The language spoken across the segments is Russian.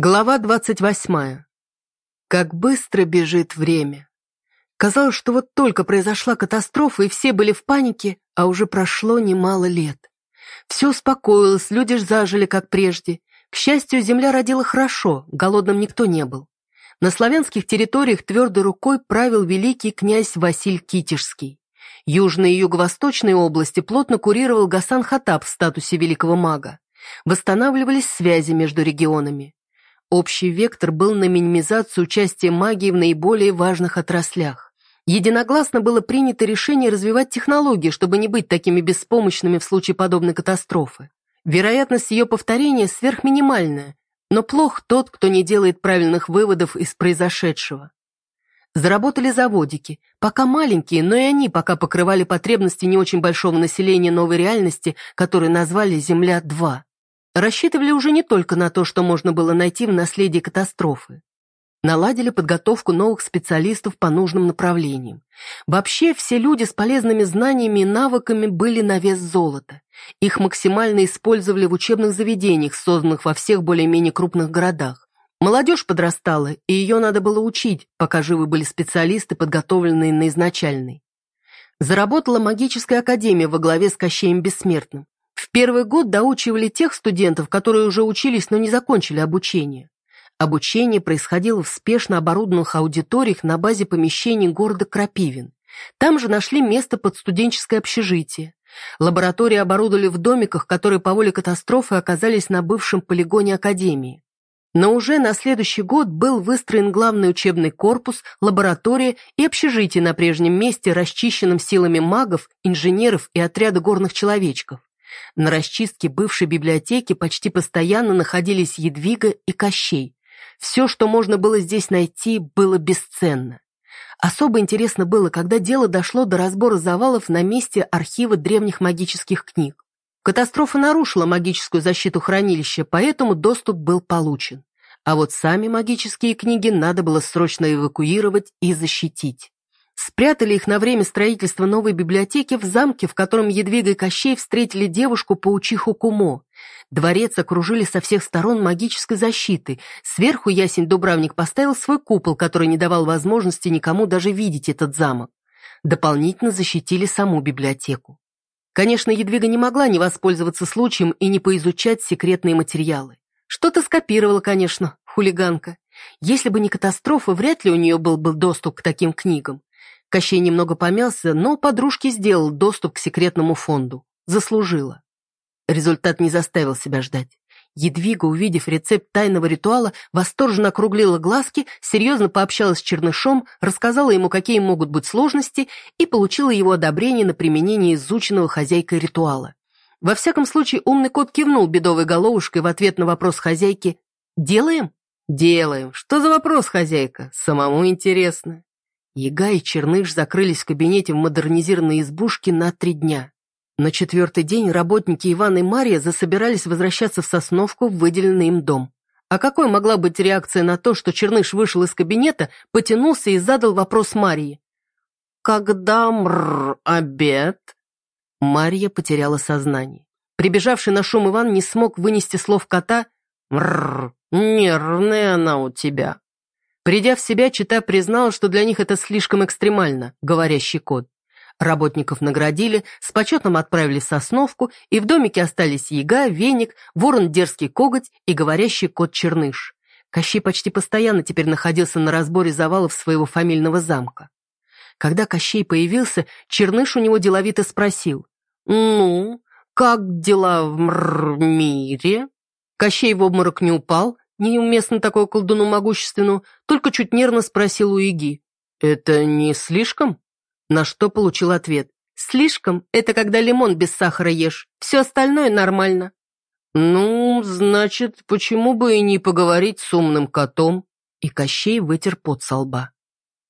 Глава двадцать восьмая. Как быстро бежит время. Казалось, что вот только произошла катастрофа, и все были в панике, а уже прошло немало лет. Все успокоилось, люди ж зажили, как прежде. К счастью, земля родила хорошо, голодным никто не был. На славянских территориях твердой рукой правил великий князь Василь Китежский. Южные и юго-восточные области плотно курировал Гасан Хатаб в статусе великого мага. Восстанавливались связи между регионами. Общий вектор был на минимизацию участия магии в наиболее важных отраслях. Единогласно было принято решение развивать технологии, чтобы не быть такими беспомощными в случае подобной катастрофы. Вероятность ее повторения сверхминимальная, но плох тот, кто не делает правильных выводов из произошедшего. Заработали заводики, пока маленькие, но и они пока покрывали потребности не очень большого населения новой реальности, которую назвали «Земля-2». Рассчитывали уже не только на то, что можно было найти в наследии катастрофы. Наладили подготовку новых специалистов по нужным направлениям. Вообще, все люди с полезными знаниями и навыками были на вес золота. Их максимально использовали в учебных заведениях, созданных во всех более-менее крупных городах. Молодежь подрастала, и ее надо было учить, пока живы были специалисты, подготовленные на изначальный. Заработала магическая академия во главе с Кощеем Бессмертным. В первый год доучивали тех студентов, которые уже учились, но не закончили обучение. Обучение происходило в спешно оборудованных аудиториях на базе помещений города Крапивин. Там же нашли место под студенческое общежитие. Лаборатории оборудовали в домиках, которые по воле катастрофы оказались на бывшем полигоне Академии. Но уже на следующий год был выстроен главный учебный корпус, лаборатория и общежитие на прежнем месте, расчищенном силами магов, инженеров и отряда горных человечков. На расчистке бывшей библиотеки почти постоянно находились Едвига и Кощей. Все, что можно было здесь найти, было бесценно. Особо интересно было, когда дело дошло до разбора завалов на месте архива древних магических книг. Катастрофа нарушила магическую защиту хранилища, поэтому доступ был получен. А вот сами магические книги надо было срочно эвакуировать и защитить. Спрятали их на время строительства новой библиотеки в замке, в котором Едвига и Кощей встретили девушку-паучиху Кумо. Дворец окружили со всех сторон магической защиты. Сверху ясень-дубравник поставил свой купол, который не давал возможности никому даже видеть этот замок. Дополнительно защитили саму библиотеку. Конечно, Едвига не могла не воспользоваться случаем и не поизучать секретные материалы. Что-то скопировала, конечно, хулиганка. Если бы не катастрофа, вряд ли у нее был бы доступ к таким книгам. Кощей немного помялся, но подружке сделал доступ к секретному фонду. Заслужила. Результат не заставил себя ждать. Едвига, увидев рецепт тайного ритуала, восторженно округлила глазки, серьезно пообщалась с Чернышом, рассказала ему, какие могут быть сложности, и получила его одобрение на применение изученного хозяйкой ритуала. Во всяком случае, умный кот кивнул бедовой головушкой в ответ на вопрос хозяйки «Делаем?» «Делаем. Что за вопрос, хозяйка? Самому интересно». Яга и Черныш закрылись в кабинете в модернизированной избушке на три дня. На четвертый день работники Иван и Мария засобирались возвращаться в Сосновку в выделенный им дом. А какой могла быть реакция на то, что Черныш вышел из кабинета, потянулся и задал вопрос Марии? «Когда мрр обед?» Мария потеряла сознание. Прибежавший на шум Иван не смог вынести слов кота «Мрррр, нервная она у тебя». Придя в себя, Чита признала, что для них это слишком экстремально, говорящий кот. Работников наградили, с почетом отправили в Сосновку, и в домике остались яга, веник, ворон дерзкий коготь и говорящий кот Черныш. Кощей почти постоянно теперь находился на разборе завалов своего фамильного замка. Когда Кощей появился, Черныш у него деловито спросил. «Ну, как дела в мире?» Кощей в обморок не упал, неуместно такое колдуну могущественному, только чуть нервно спросил у Иги. «Это не слишком?» На что получил ответ. «Слишком – это когда лимон без сахара ешь, все остальное нормально». «Ну, значит, почему бы и не поговорить с умным котом?» И Кощей вытер пот со лба.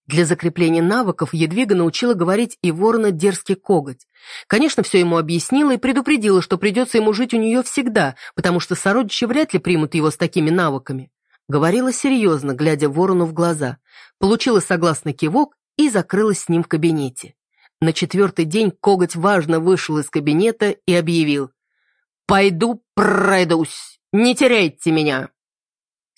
Для закрепления навыков Едвига научила говорить и ворона дерзкий коготь. Конечно, все ему объяснила и предупредила, что придется ему жить у нее всегда, потому что сородичи вряд ли примут его с такими навыками. Говорила серьезно, глядя ворону в глаза. Получила согласный кивок и закрылась с ним в кабинете. На четвертый день коготь важно вышел из кабинета и объявил «Пойду пройдусь, не теряйте меня!»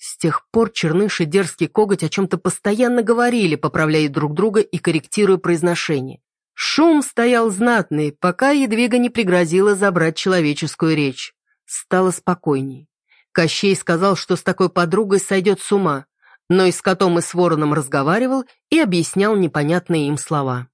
С тех пор Черныш и Дерзкий Коготь о чем-то постоянно говорили, поправляя друг друга и корректируя произношение. Шум стоял знатный, пока Едвига не пригрозила забрать человеческую речь. Стало спокойней. Кощей сказал, что с такой подругой сойдет с ума, но и с котом и с вороном разговаривал и объяснял непонятные им слова.